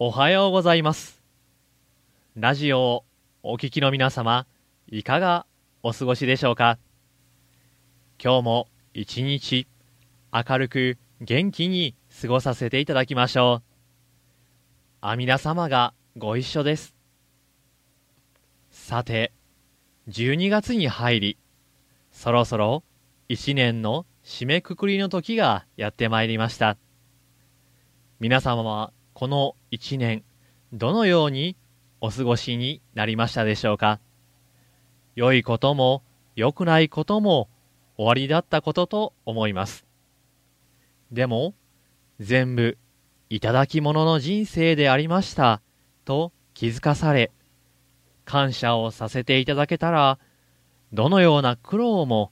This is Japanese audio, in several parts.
おはようございます。ラジオをお聞きの皆様、いかがお過ごしでしょうか？今日も一日明るく元気に過ごさせていただきましょう。阿弥陀様がご一緒です。さて、12月に入り、そろそろ一年の締めくくりの時がやってまいりました。皆様はこの一年、どのようにお過ごしになりましたでしょうか？良いことも良くないことも終わりだったことと思います。でも、全部いただき物の人生でありましたと気づかされ、感謝をさせていただけたら、どのような苦労も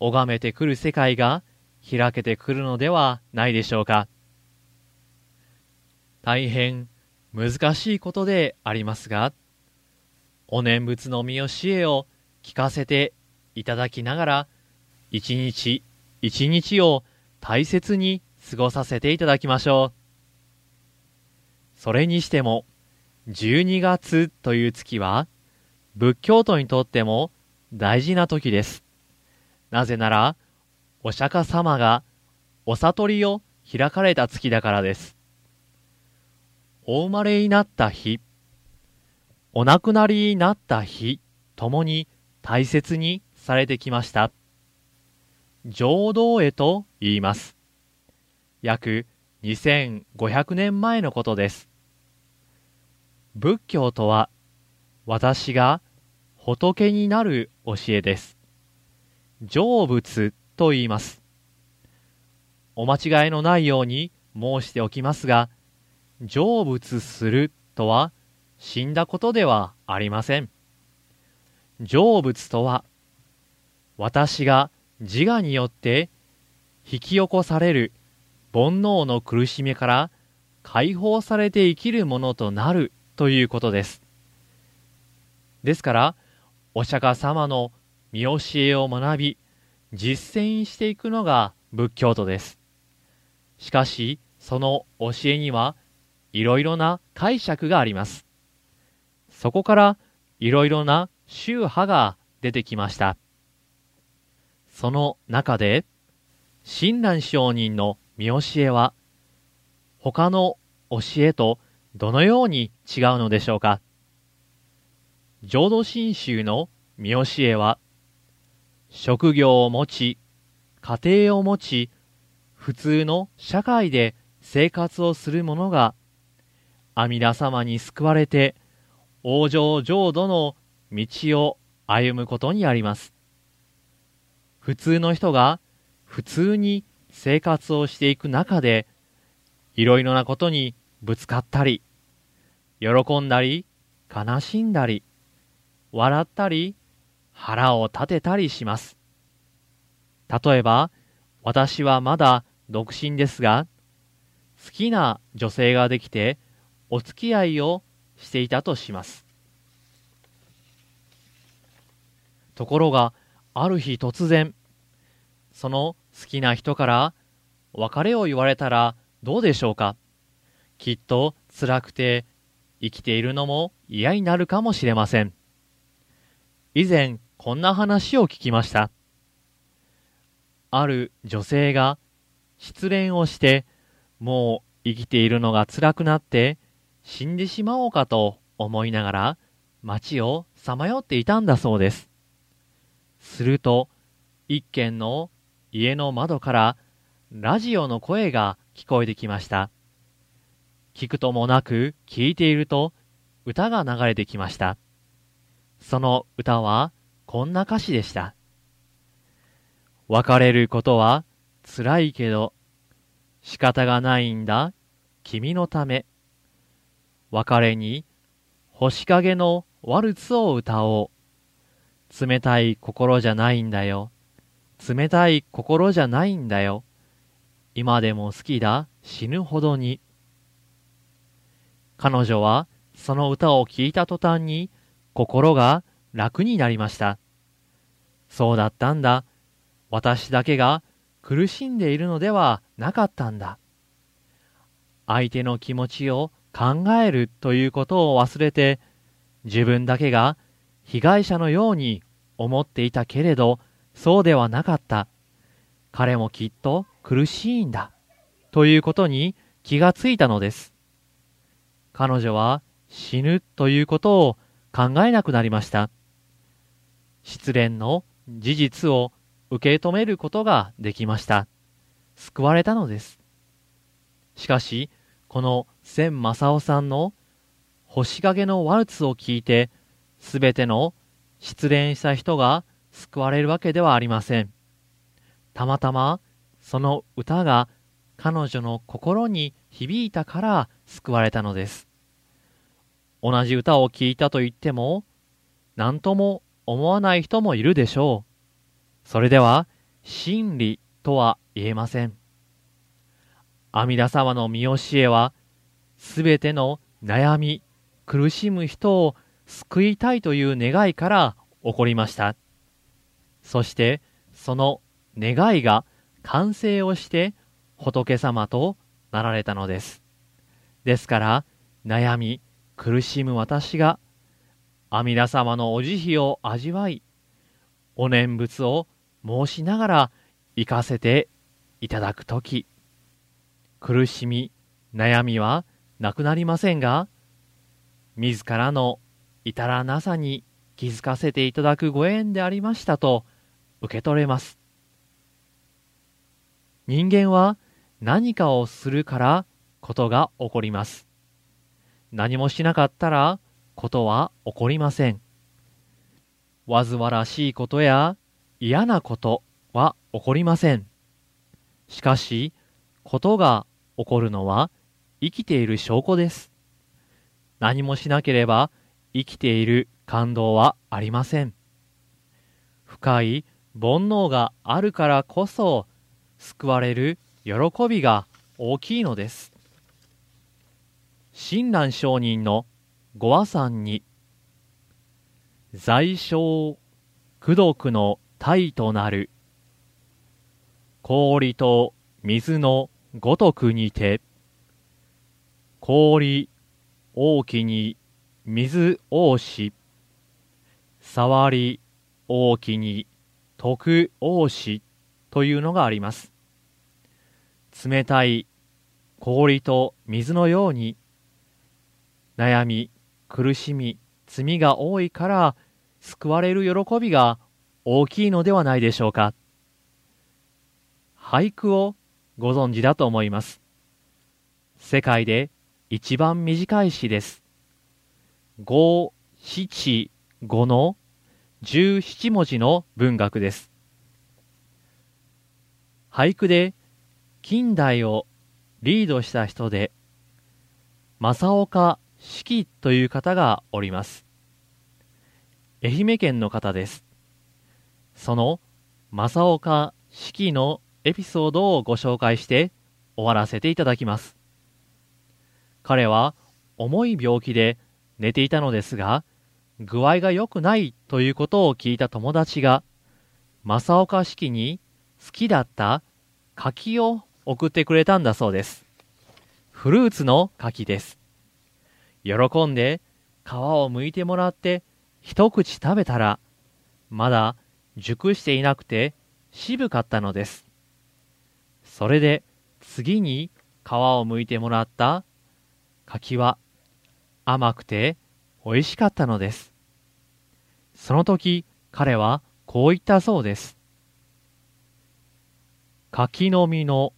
拝めてくる世界が開けてくるのではないでしょうか？大変難しいことでありますが、お念仏の見教えを聞かせていただきながら、一日一日を大切に過ごさせていただきましょう。それにしても、12月という月は、仏教徒にとっても大事な時です。なぜなら、お釈迦様がお悟りを開かれた月だからです。お生まれになった日、お亡くなりになった日、ともに大切にされてきました。浄土へと言います。約2500年前のことです。仏教とは、私が仏になる教えです。成仏と言います。お間違いのないように申しておきますが、成仏するとは死んだことではありません。成仏とは、私が自我によって引き起こされる煩悩の苦しみから解放されて生きるものとなるということです。ですから、お釈迦様の見教えを学び、実践していくのが仏教徒です。しかし、その教えにはいろいろな解釈があります。そこからいろいろな宗派が出てきました。その中で、親鸞上人の見教えは、他の教えとどのように違うのでしょうか浄土真宗の見教えは、職業を持ち、家庭を持ち、普通の社会で生活をする者が、阿弥陀様に救われて、往生浄土の道を歩むことにあります。普通の人が普通に生活をしていく中で、いろいろなことにぶつかったり、喜んだり、悲しんだり、笑ったり、腹を立てたりします。例えば、私はまだ独身ですが、好きな女性ができて、お付き合いをしていたとします。ところが、ある日突然、その好きな人から別れを言われたらどうでしょうかきっと辛くて生きているのも嫌になるかもしれません。以前こんな話を聞きました。ある女性が失恋をしてもう生きているのが辛くなって死んでしまおうかと思いながら街をさまよっていたんだそうです。すると一軒の家の窓からラジオの声が聞こえてきました。聞くともなく聞いていると歌が流れてきました。その歌はこんな歌詞でした。別れることは辛いけど仕方がないんだ君のため。別れに星影のワルツを歌おう。冷たい心じゃないんだよ。冷たい心じゃないんだよ。今でも好きだ、死ぬほどに。彼女はその歌を聴いた途端に心が楽になりました。そうだったんだ。私だけが苦しんでいるのではなかったんだ。相手の気持ちを考えるということを忘れて、自分だけが被害者のように思っていたけれど、そうではなかった。彼もきっと苦しいんだ。ということに気がついたのです。彼女は死ぬということを考えなくなりました。失恋の事実を受け止めることができました。救われたのです。しかし、この千正夫さんの星影のワルツを聞いて、すべての失恋した人が救われるわけではありません。たまたまその歌が彼女の心に響いたから救われたのです。同じ歌を聴いたと言っても、何とも思わない人もいるでしょう。それでは、真理とは言えません。阿弥陀様の見教えは、すべての悩み、苦しむ人を救いたいという願いから起こりました。そして、その願いが完成をして仏様となられたのです。ですから、悩み、苦しむ私が阿弥陀様のお慈悲を味わい、お念仏を申しながら行かせていただくとき、苦しみ、悩みはなくなりませんが、自らの至らなさに気づかせていただくご縁でありましたと受け取れます。人間は何かをするからことが起こります。何もしなかったらことは起こりません。煩わらしいことや嫌なことは起こりません。しかし、ことが起こるのは生きている証拠です。何もしなければ生きている感動はありません。深い煩悩があるからこそ救われる喜びが大きいのです。親鸞上人のご和算に、在生苦毒の体となる、氷と水のごとくにて、氷大きに水多し、触り大きに徳多しというのがあります。冷たい氷と水のように悩み苦しみ、罪が多いから救われる喜びが大きいのではないでしょうか。俳句をご存知だと思います。世界で一番短い詩です。五七五の十七文字の文学です。俳句で近代をリードした人で、正岡四季という方がおります。愛媛県の方です。その正岡四季のエピソードをご紹介して終わらせていただきます。彼は重い病気で寝ていたのですが、具合が良くないということを聞いた友達が、正岡式に好きだった柿を送ってくれたんだそうです。フルーツの柿です。喜んで皮を剥いてもらって一口食べたら、まだ熟していなくて渋かったのです。それで次に皮を剥いてもらった柿は甘くて美味しかったのです。その時彼はこう言ったそうです。柿の実の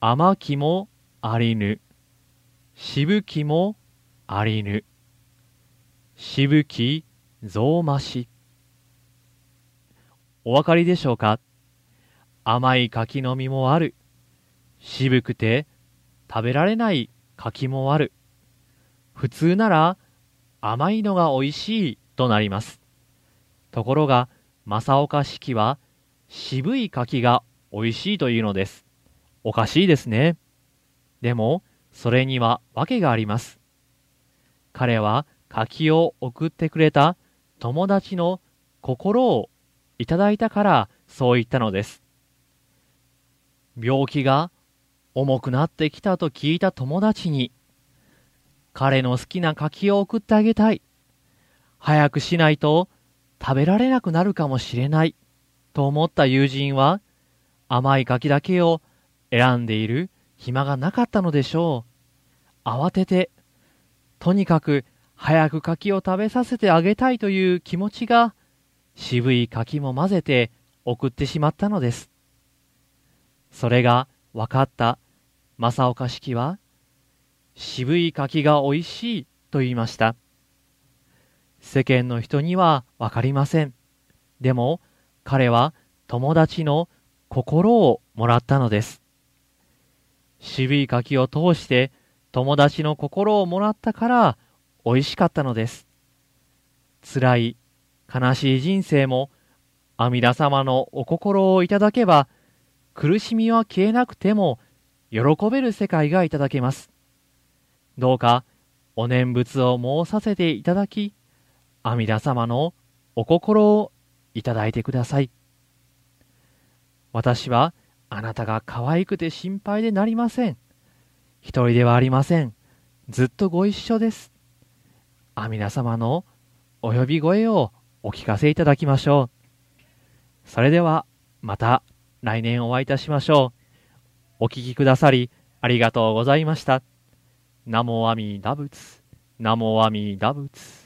甘きもありぬ、渋きもありぬ。しぶき増増し。お分かりでしょうか甘い柿の実もある。渋くて食べられない柿もある。普通なら甘いのが美味しいとなります。ところが、正岡式は渋い柿が美味しいというのです。おかしいですね。でも、それには訳があります。彼は柿を送ってくれた友達の心をいただいたからそう言ったのです。病気が重くなってきたと聞いた友達に彼の好きな柿を送ってあげたい。早くしないと食べられなくなるかもしれない。と思った友人は甘い柿だけを選んでいる暇がなかったのでしょう。慌てて、とにかく早く柿を食べさせてあげたいという気持ちが渋い柿も混ぜて送ってしまったのです。それが分かった正岡式は渋い柿が美味しいと言いました。世間の人にはわかりません。でも彼は友達の心をもらったのです。渋い柿を通して友達の心をもらったから美味しかったのです。辛い、悲しい人生も阿弥陀様のお心をいただけば苦しみは消えなくても喜べる世界がいただけます。どうかお念仏を申させていただき、阿弥陀様のお心をいただいてください。私はあなたが可愛くて心配でなりません。一人ではありません。ずっとご一緒です。阿弥陀様のお呼び声をお聞かせいただきましょう。それではまた来年お会いいたしましょう。お聞きくださりありがとうございました。ナモアミダ仏。ナモアミダ仏。